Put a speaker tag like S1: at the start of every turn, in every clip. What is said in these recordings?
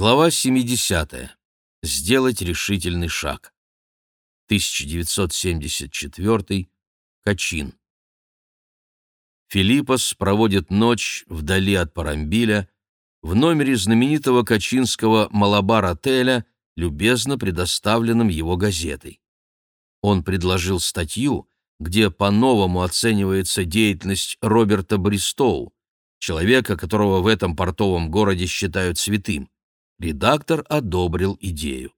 S1: Глава 70. Сделать решительный шаг. 1974. Качин. Филиппос проводит ночь вдали от Парамбиля в номере знаменитого качинского Малабар-отеля, любезно предоставленном его газетой. Он предложил статью, где по-новому оценивается деятельность Роберта Бристоу, человека, которого в этом портовом городе считают святым. Редактор одобрил идею.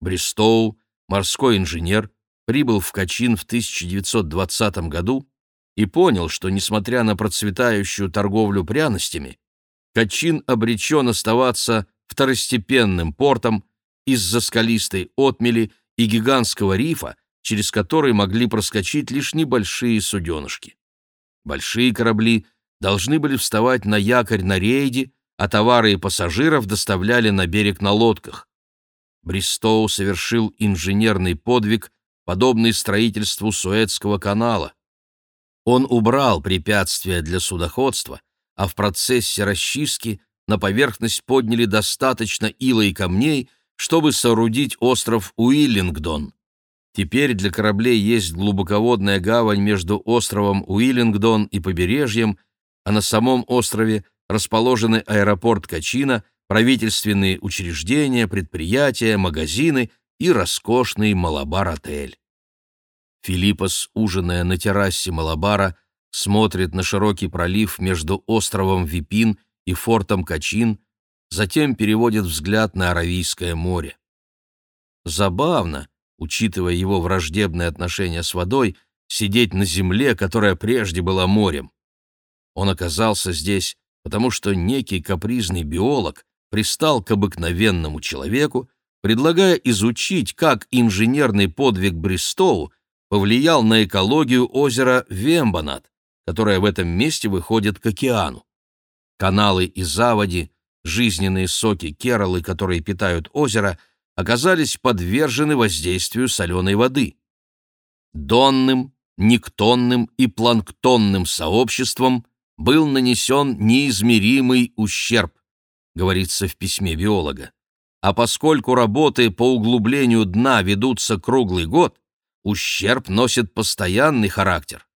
S1: Бристоу, морской инженер, прибыл в Качин в 1920 году и понял, что, несмотря на процветающую торговлю пряностями, Качин обречен оставаться второстепенным портом из-за скалистой отмели и гигантского рифа, через который могли проскочить лишь небольшие суденышки. Большие корабли должны были вставать на якорь на рейде, а товары и пассажиров доставляли на берег на лодках. Бристоу совершил инженерный подвиг, подобный строительству Суэцкого канала. Он убрал препятствия для судоходства, а в процессе расчистки на поверхность подняли достаточно ила и камней, чтобы соорудить остров Уиллингдон. Теперь для кораблей есть глубоководная гавань между островом Уиллингдон и побережьем, а на самом острове расположены аэропорт Качина, правительственные учреждения, предприятия, магазины и роскошный Малабар-отель. Филиппос, ужиная на террасе Малабара, смотрит на широкий пролив между островом Випин и фортом Качин, затем переводит взгляд на Аравийское море. Забавно, учитывая его враждебное отношение с водой, сидеть на земле, которая прежде была морем. Он оказался здесь потому что некий капризный биолог пристал к обыкновенному человеку, предлагая изучить, как инженерный подвиг Бристоу повлиял на экологию озера Вембанат, которое в этом месте выходит к океану. Каналы и заводи, жизненные соки Кералы, которые питают озеро, оказались подвержены воздействию соленой воды. Донным, никтонным и планктонным сообществам был нанесен неизмеримый ущерб, говорится в письме биолога. А поскольку работы по углублению дна ведутся круглый год, ущерб носит постоянный характер.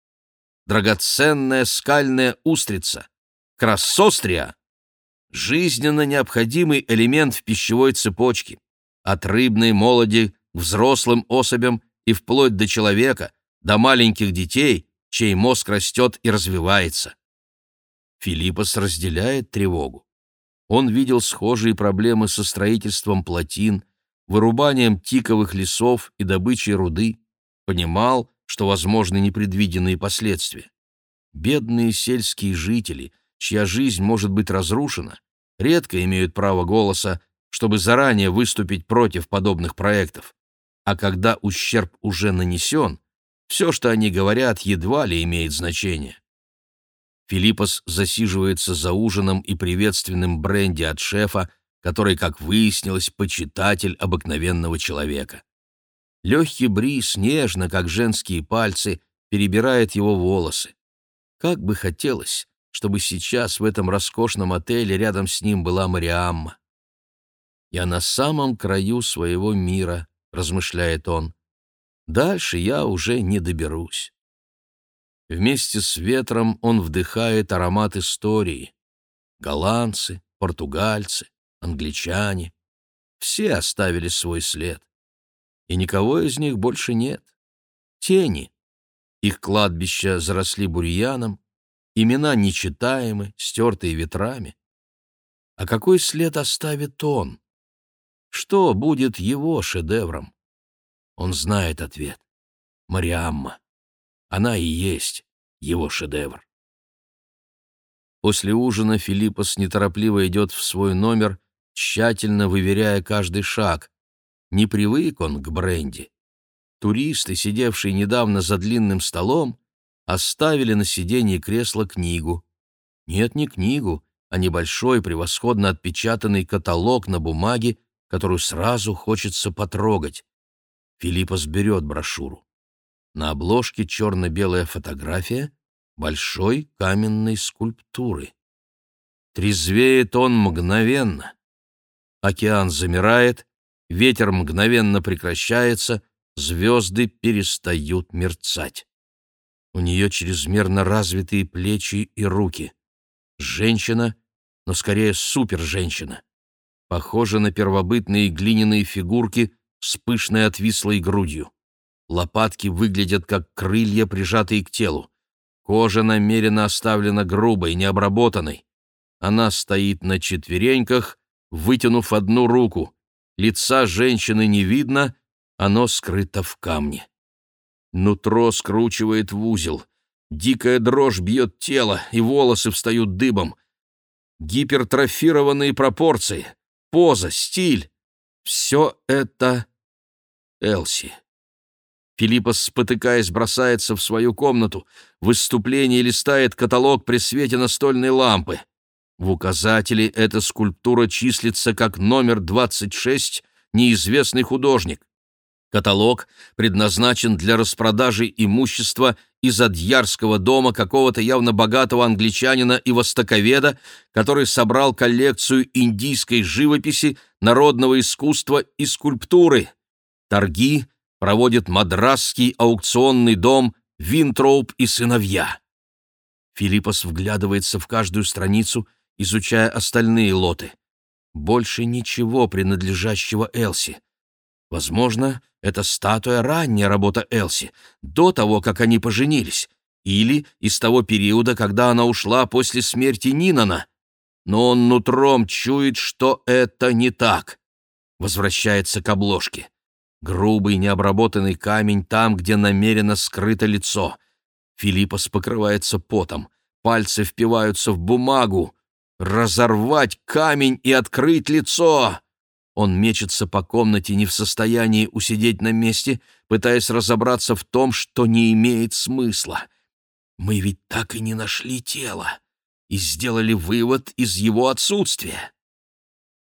S1: Драгоценная скальная устрица, кроссострия – жизненно необходимый элемент в пищевой цепочке, от рыбной молоди к взрослым особям и вплоть до человека, до маленьких детей, чей мозг растет и развивается. Филиппос разделяет тревогу. Он видел схожие проблемы со строительством плотин, вырубанием тиковых лесов и добычей руды, понимал, что возможны непредвиденные последствия. Бедные сельские жители, чья жизнь может быть разрушена, редко имеют право голоса, чтобы заранее выступить против подобных проектов. А когда ущерб уже нанесен, все, что они говорят, едва ли имеет значение. Филиппос засиживается за ужином и приветственным бренди от шефа, который, как выяснилось, почитатель обыкновенного человека. Легкий бриз нежно, как женские пальцы, перебирает его волосы. Как бы хотелось, чтобы сейчас в этом роскошном отеле рядом с ним была Мариамма. «Я на самом краю своего мира», — размышляет он. «Дальше я уже не доберусь». Вместе с ветром он вдыхает аромат истории. Голландцы, португальцы, англичане — все оставили свой след. И никого из них больше нет. Тени. Их кладбища заросли бурьяном, имена нечитаемы, стертые ветрами. А какой след оставит он? Что будет его шедевром? Он знает ответ. Мариамма. Она и есть его шедевр. После ужина Филиппос неторопливо идет в свой номер, тщательно выверяя каждый шаг. Не привык он к бренди. Туристы, сидевшие недавно за длинным столом, оставили на сиденье кресла книгу. Нет, не книгу, а небольшой, превосходно отпечатанный каталог на бумаге, которую сразу хочется потрогать. Филиппос берет брошюру. На обложке черно-белая фотография большой каменной скульптуры. Трезвеет он мгновенно. океан замирает, ветер мгновенно прекращается, звезды перестают мерцать. У нее чрезмерно развитые плечи и руки. Женщина, но скорее супер-женщина. Похожа на первобытные глиняные фигурки с пышной отвислой грудью. Лопатки выглядят как крылья, прижатые к телу. Кожа намеренно оставлена грубой, необработанной. Она стоит на четвереньках, вытянув одну руку. Лица женщины не видно, оно скрыто в камне. Нутро скручивает в узел. Дикая дрожь бьет тело, и волосы встают дыбом. Гипертрофированные пропорции, поза, стиль — все это Элси. Филиппос, спотыкаясь, бросается в свою комнату. В выступлении листает каталог при свете настольной лампы. В указателе эта скульптура числится как номер 26 «Неизвестный художник». Каталог предназначен для распродажи имущества из Адьярского дома какого-то явно богатого англичанина и востоковеда, который собрал коллекцию индийской живописи, народного искусства и скульптуры. Торги проводит мадрасский аукционный дом «Винтроуп и сыновья». Филиппос вглядывается в каждую страницу, изучая остальные лоты. Больше ничего принадлежащего Элси. Возможно, это статуя ранняя работа Элси, до того, как они поженились, или из того периода, когда она ушла после смерти Нинана. Но он нутром чует, что это не так. Возвращается к обложке. Грубый необработанный камень там, где намеренно скрыто лицо. Филиппос покрывается потом. Пальцы впиваются в бумагу. Разорвать камень и открыть лицо! Он мечется по комнате, не в состоянии усидеть на месте, пытаясь разобраться в том, что не имеет смысла. Мы ведь так и не нашли тело и сделали вывод из его отсутствия.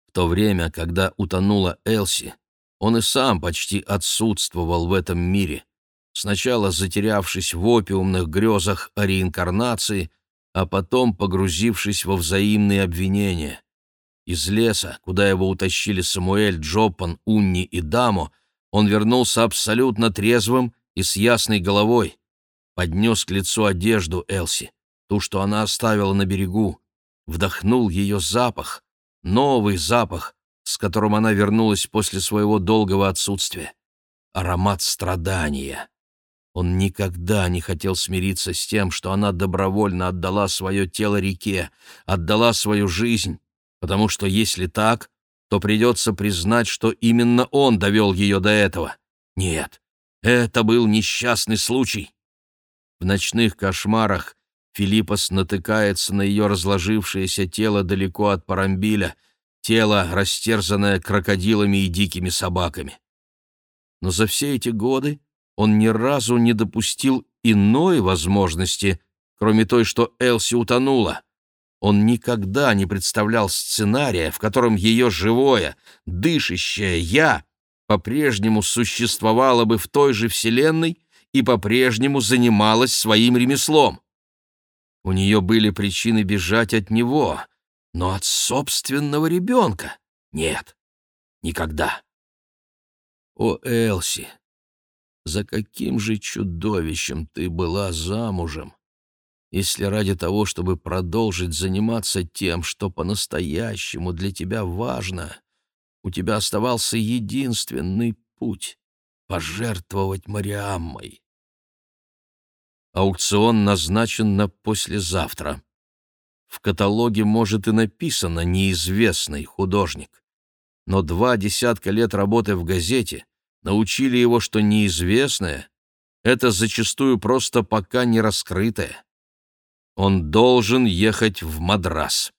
S1: В то время, когда утонула Элси, он и сам почти отсутствовал в этом мире, сначала затерявшись в опиумных грезах о реинкарнации, а потом погрузившись во взаимные обвинения. Из леса, куда его утащили Самуэль, Джоппан, Унни и Дамо, он вернулся абсолютно трезвым и с ясной головой. Поднес к лицу одежду Элси, ту, что она оставила на берегу, вдохнул ее запах, новый запах, с которым она вернулась после своего долгого отсутствия. Аромат страдания. Он никогда не хотел смириться с тем, что она добровольно отдала свое тело реке, отдала свою жизнь, потому что если так, то придется признать, что именно он довел ее до этого. Нет, это был несчастный случай. В ночных кошмарах Филиппос натыкается на ее разложившееся тело далеко от Парамбиля, тело, растерзанное крокодилами и дикими собаками. Но за все эти годы он ни разу не допустил иной возможности, кроме той, что Элси утонула. Он никогда не представлял сценария, в котором ее живое, дышащее «я» по-прежнему существовало бы в той же вселенной и по-прежнему занималась своим ремеслом. У нее были причины бежать от него, но от собственного ребенка нет, никогда. О, Элси, за каким же чудовищем ты была замужем? если ради того, чтобы продолжить заниматься тем, что по-настоящему для тебя важно, у тебя оставался единственный путь — пожертвовать Мариаммой. Аукцион назначен на послезавтра. В каталоге, может, и написано «неизвестный художник», но два десятка лет работы в газете научили его, что неизвестное — это зачастую просто пока не раскрытое. Он должен ехать в Мадрас.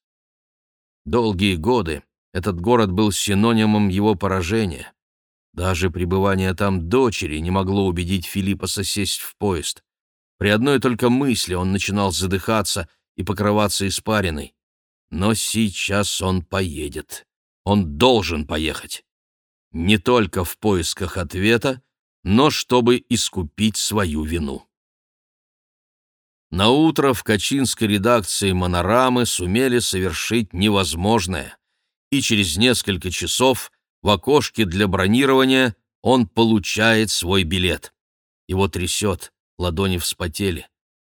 S1: Долгие годы этот город был синонимом его поражения. Даже пребывание там дочери не могло убедить Филиппа сесть в поезд. При одной только мысли он начинал задыхаться и покрываться испариной. Но сейчас он поедет. Он должен поехать. Не только в поисках ответа, но чтобы искупить свою вину. На утро в качинской редакции «Монорамы» сумели совершить невозможное. и через несколько часов в окошке для бронирования он получает свой билет. Его трясет, ладони вспотели.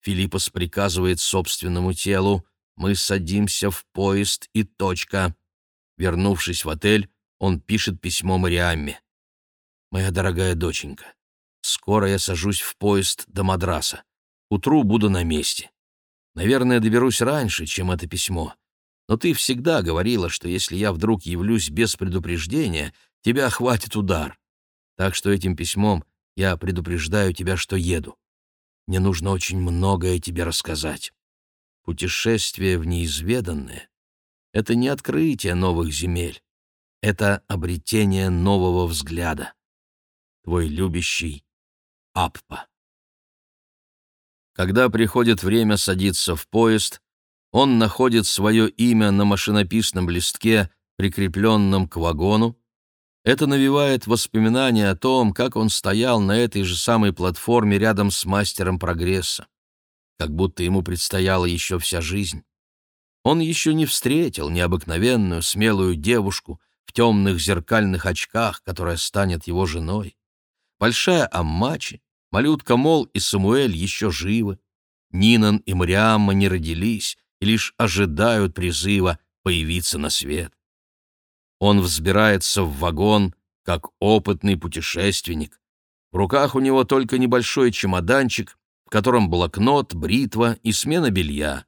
S1: Филиппос приказывает собственному телу «Мы садимся в поезд и точка». Вернувшись в отель, он пишет письмо Мариамме. «Моя дорогая доченька, скоро я сажусь в поезд до Мадраса. Утру буду на месте. Наверное, доберусь раньше, чем это письмо. Но ты всегда говорила, что если я вдруг явлюсь без предупреждения, тебя охватит удар. Так что этим письмом я предупреждаю тебя, что еду. Мне нужно очень многое тебе рассказать. Путешествие в неизведанное — это не открытие новых земель, это обретение нового взгляда. Твой любящий Аппа. Когда приходит время садиться в поезд, он находит свое имя на машинописном листке, прикрепленном к вагону. Это навевает воспоминания о том, как он стоял на этой же самой платформе рядом с мастером прогресса, как будто ему предстояла еще вся жизнь. Он еще не встретил необыкновенную смелую девушку в темных зеркальных очках, которая станет его женой. Большая Аммачи, малютка Мол и Самуэль еще живы. Нинан и Мариамма не родились, и лишь ожидают призыва появиться на свет. Он взбирается в вагон, как опытный путешественник. В руках у него только небольшой чемоданчик, в котором блокнот, бритва и смена белья.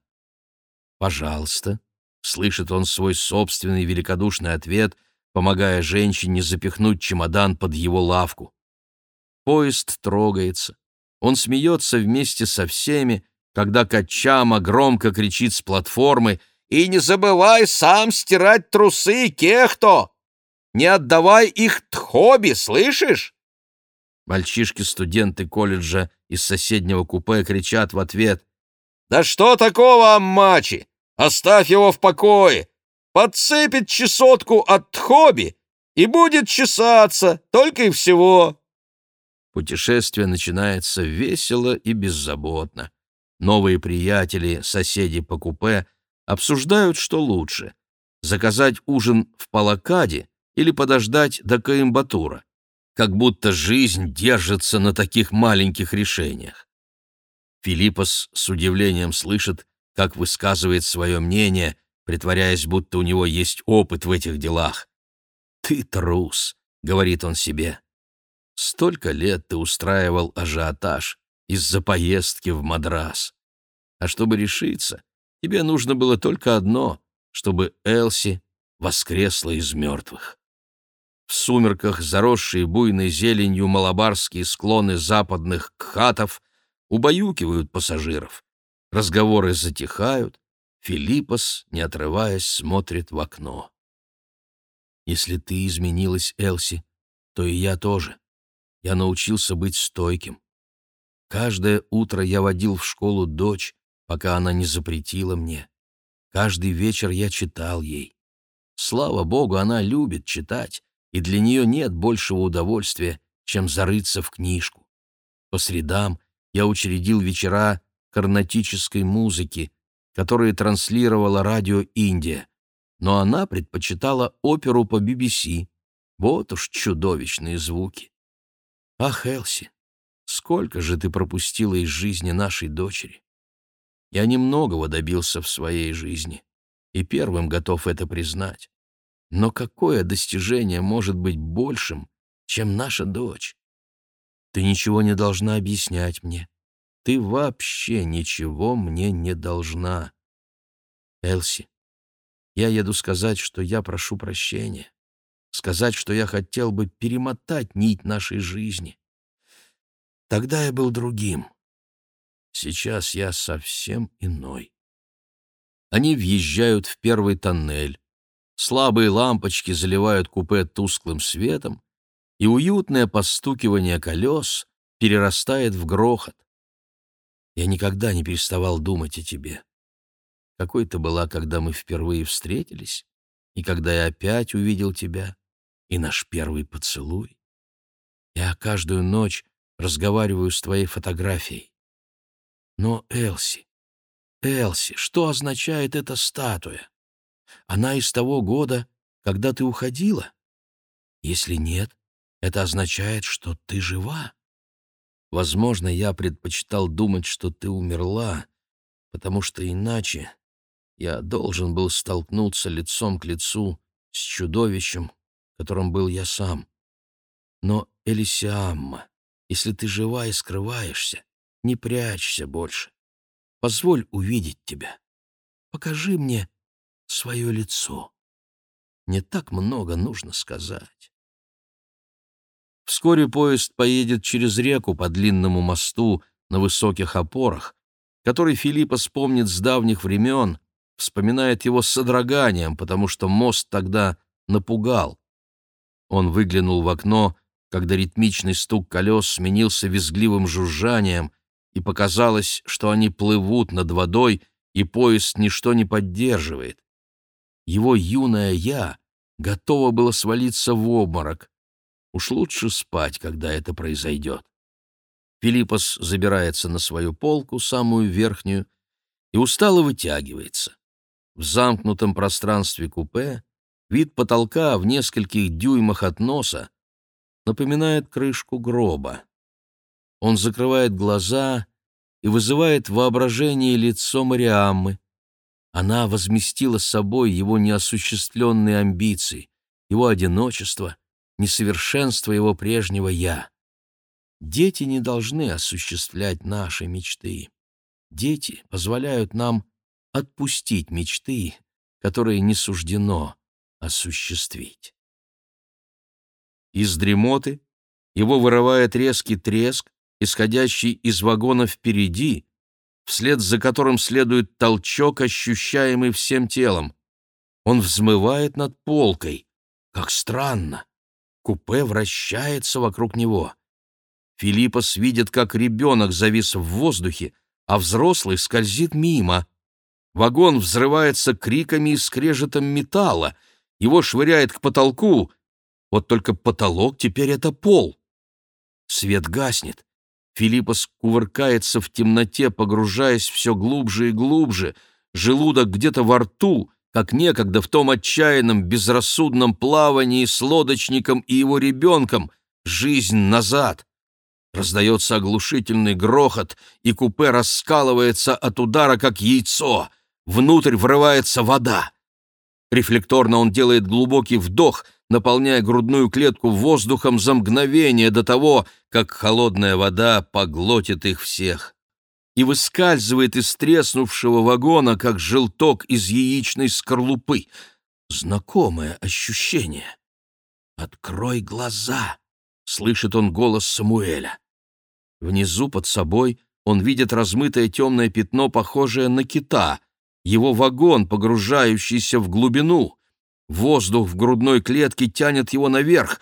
S1: «Пожалуйста», — слышит он свой собственный великодушный ответ, помогая женщине запихнуть чемодан под его лавку. Поезд трогается. Он смеется вместе со всеми, когда Качама громко кричит с платформы «И не забывай сам стирать трусы, Кехто! Не отдавай их Тхоби, слышишь?» Мальчишки-студенты колледжа из соседнего купе кричат в ответ «Да что такого, Аммачи? Оставь его в покое! Подцепит чесотку от Тхоби и будет чесаться, только и всего!» Путешествие начинается весело и беззаботно. Новые приятели, соседи по купе обсуждают, что лучше — заказать ужин в Палакаде или подождать до Каимбатура, как будто жизнь держится на таких маленьких решениях. Филиппос с удивлением слышит, как высказывает свое мнение, притворяясь, будто у него есть опыт в этих делах. «Ты трус», — говорит он себе. «Столько лет ты устраивал ажиотаж, из-за поездки в Мадрас. А чтобы решиться, тебе нужно было только одно, чтобы Элси воскресла из мертвых. В сумерках заросшие буйной зеленью малабарские склоны западных кхатов убаюкивают пассажиров. Разговоры затихают, Филиппос, не отрываясь, смотрит в окно. «Если ты изменилась, Элси, то и я тоже. Я научился быть стойким. Каждое утро я водил в школу дочь, пока она не запретила мне. Каждый вечер я читал ей. Слава богу, она любит читать, и для нее нет большего удовольствия, чем зарыться в книжку. По средам я учредил вечера карнатической музыки, которые транслировала радио «Индия», но она предпочитала оперу по BBC. Вот уж чудовищные звуки. Ах, Элси, Сколько же ты пропустила из жизни нашей дочери? Я немногого добился в своей жизни и первым готов это признать. Но какое достижение может быть большим, чем наша дочь? Ты ничего не должна объяснять мне. Ты вообще ничего мне не должна. Элси, я еду сказать, что я прошу прощения. Сказать, что я хотел бы перемотать нить нашей жизни. Тогда я был другим. Сейчас я совсем иной. Они въезжают в первый тоннель. Слабые лампочки заливают купе тусклым светом, и уютное постукивание колес перерастает в грохот. Я никогда не переставал думать о тебе. Какой ты была, когда мы впервые встретились, и когда я опять увидел тебя, и наш первый поцелуй. Я каждую ночь разговариваю с твоей фотографией. Но, Элси, Элси, что означает эта статуя? Она из того года, когда ты уходила? Если нет, это означает, что ты жива. Возможно, я предпочитал думать, что ты умерла, потому что иначе я должен был столкнуться лицом к лицу с чудовищем, которым был я сам. Но, Элисиамма, если ты жива и скрываешься, не прячься больше. Позволь увидеть тебя. Покажи мне свое лицо. Не так много нужно сказать. Вскоре поезд поедет через реку по длинному мосту на высоких опорах, который Филиппа вспомнит с давних времен, вспоминает его с содроганием, потому что мост тогда напугал. Он выглянул в окно, когда ритмичный стук колес сменился визгливым жужжанием, и показалось, что они плывут над водой, и поезд ничто не поддерживает. Его юное «я» готово было свалиться в обморок. Уж лучше спать, когда это произойдет. Филиппос забирается на свою полку, самую верхнюю, и устало вытягивается. В замкнутом пространстве купе вид потолка в нескольких дюймах от носа напоминает крышку гроба. Он закрывает глаза и вызывает воображение лицо Мариаммы. Она возместила собой его неосуществленные амбиции, его одиночество, несовершенство его прежнего «я». Дети не должны осуществлять наши мечты. Дети позволяют нам отпустить мечты, которые не суждено осуществить. Из дремоты его вырывает резкий треск, исходящий из вагона впереди, вслед за которым следует толчок, ощущаемый всем телом. Он взмывает над полкой. Как странно! Купе вращается вокруг него. Филиппос видит, как ребенок завис в воздухе, а взрослый скользит мимо. Вагон взрывается криками и скрежетом металла. Его швыряет к потолку. Вот только потолок теперь это пол. Свет гаснет. Филиппос кувыркается в темноте, погружаясь все глубже и глубже. Желудок где-то во рту, как некогда в том отчаянном, безрассудном плавании с лодочником и его ребенком. Жизнь назад. Раздается оглушительный грохот, и купе раскалывается от удара, как яйцо — Внутрь врывается вода. Рефлекторно он делает глубокий вдох, наполняя грудную клетку воздухом за мгновение до того, как холодная вода поглотит их всех. И выскальзывает из треснувшего вагона, как желток из яичной скорлупы. Знакомое ощущение. «Открой глаза!» — слышит он голос Самуэля. Внизу под собой он видит размытое темное пятно, похожее на кита — его вагон, погружающийся в глубину. Воздух в грудной клетке тянет его наверх.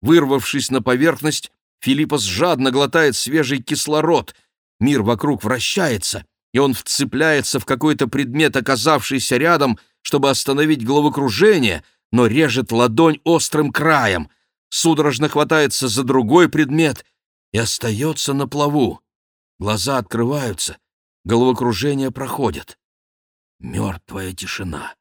S1: Вырвавшись на поверхность, Филиппос жадно глотает свежий кислород. Мир вокруг вращается, и он вцепляется в какой-то предмет, оказавшийся рядом, чтобы остановить головокружение, но режет ладонь острым краем. Судорожно хватается за другой предмет и остается на плаву. Глаза открываются, головокружение проходит. Мертвая тишина.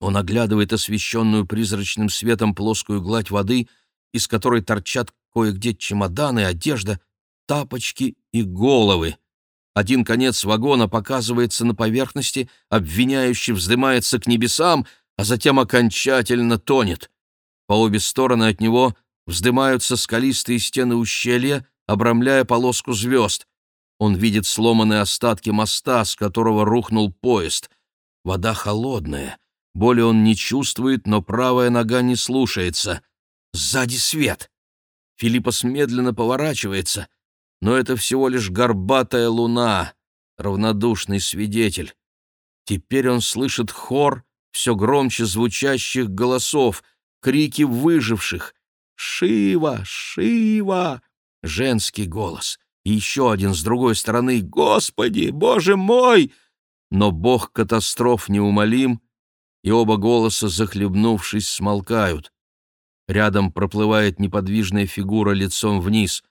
S1: Он оглядывает освещенную призрачным светом плоскую гладь воды, из которой торчат кое-где чемоданы, одежда, тапочки и головы. Один конец вагона показывается на поверхности, обвиняющий вздымается к небесам, а затем окончательно тонет. По обе стороны от него вздымаются скалистые стены ущелья, обрамляя полоску звезд. Он видит сломанные остатки моста, с которого рухнул поезд. Вода холодная. Боли он не чувствует, но правая нога не слушается. Сзади свет. Филиппос медленно поворачивается, но это всего лишь горбатая луна, равнодушный свидетель. Теперь он слышит хор все громче звучащих голосов, крики выживших. «Шива! Шива!» — женский голос — и еще один с другой стороны «Господи, Боже мой!» Но бог катастроф неумолим, и оба голоса, захлебнувшись, смолкают. Рядом проплывает неподвижная фигура лицом вниз,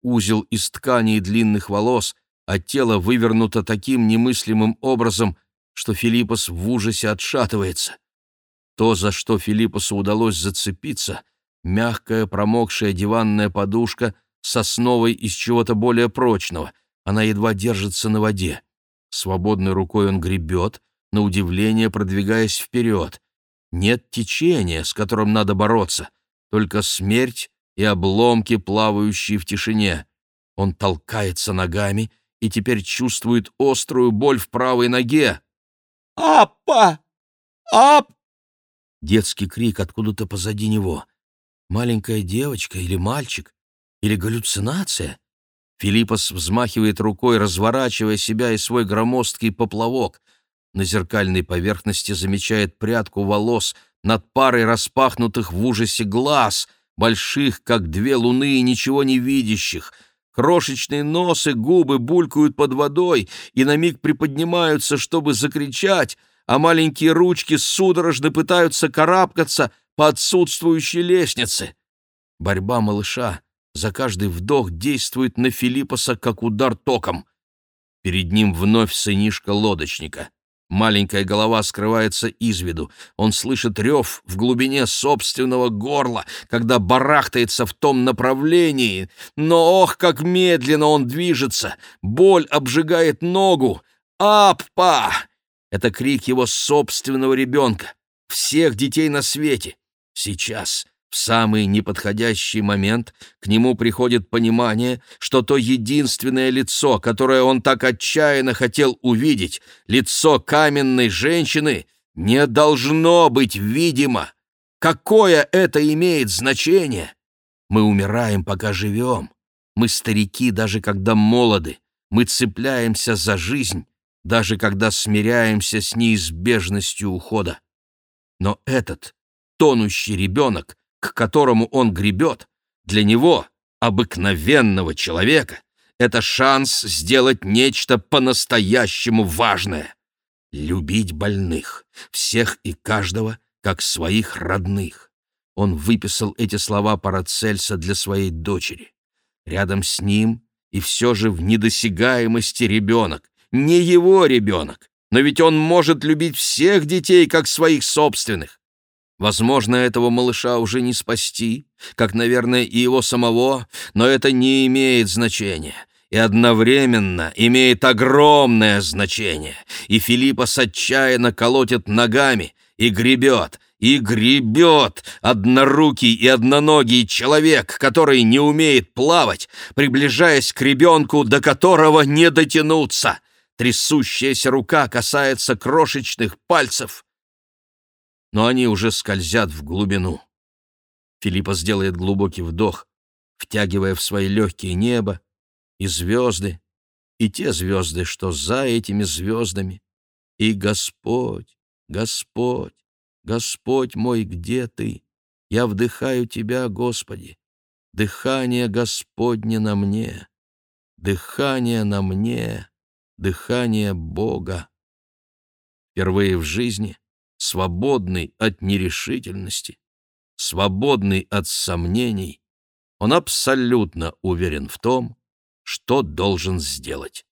S1: узел из ткани и длинных волос, а тело вывернуто таким немыслимым образом, что Филиппос в ужасе отшатывается. То, за что Филиппусу удалось зацепиться, мягкая промокшая диванная подушка с основой из чего-то более прочного. Она едва держится на воде. Свободной рукой он гребет, на удивление продвигаясь вперед. Нет течения, с которым надо бороться, только смерть и обломки, плавающие в тишине. Он толкается ногами и теперь чувствует острую боль в правой ноге.
S2: «Аппа! Ап!»
S1: Детский крик откуда-то позади него. Маленькая девочка или мальчик? Или галлюцинация? Филиппос взмахивает рукой, разворачивая себя и свой громоздкий поплавок. На зеркальной поверхности замечает прядку волос над парой распахнутых в ужасе глаз, больших, как две луны и ничего не видящих. Крошечные носы, губы булькают под водой и на миг приподнимаются, чтобы закричать, а маленькие ручки судорожно пытаются карабкаться по отсутствующей лестнице. Борьба малыша за каждый вдох действует на Филиппоса, как удар током. Перед ним вновь сынишка лодочника. Маленькая голова скрывается из виду. Он слышит рев в глубине собственного горла, когда барахтается в том направлении. Но ох, как медленно он движется! Боль обжигает ногу. «Аппа!» — это крик его собственного ребенка. Всех детей на свете. Сейчас, в самый неподходящий момент к нему приходит понимание, что то единственное лицо, которое он так отчаянно хотел увидеть, лицо каменной женщины, не должно быть видимо. Какое это имеет значение? Мы умираем, пока живем. Мы старики, даже когда молоды. Мы цепляемся за жизнь, даже когда смиряемся с неизбежностью ухода. Но этот тонущий ребенок к которому он гребет, для него, обыкновенного человека, это шанс сделать нечто по-настоящему важное. Любить больных, всех и каждого, как своих родных. Он выписал эти слова Парацельса для своей дочери. Рядом с ним и все же в недосягаемости ребенок. Не его ребенок, но ведь он может любить всех детей, как своих собственных. Возможно, этого малыша уже не спасти, как, наверное, и его самого, но это не имеет значения и одновременно имеет огромное значение. И Филиппос отчаянно колотит ногами и гребет, и гребет однорукий и одноногий человек, который не умеет плавать, приближаясь к ребенку, до которого не дотянуться. Трясущаяся рука касается крошечных пальцев, но они уже скользят в глубину. Филиппа сделает глубокий вдох, втягивая в свои легкие небо и звезды, и те звезды, что за этими звездами. И Господь, Господь, Господь мой, где ты? Я вдыхаю тебя, Господи. Дыхание Господне на мне, дыхание на мне, дыхание Бога. Впервые в жизни свободный от нерешительности, свободный от сомнений, он абсолютно уверен в том, что должен сделать.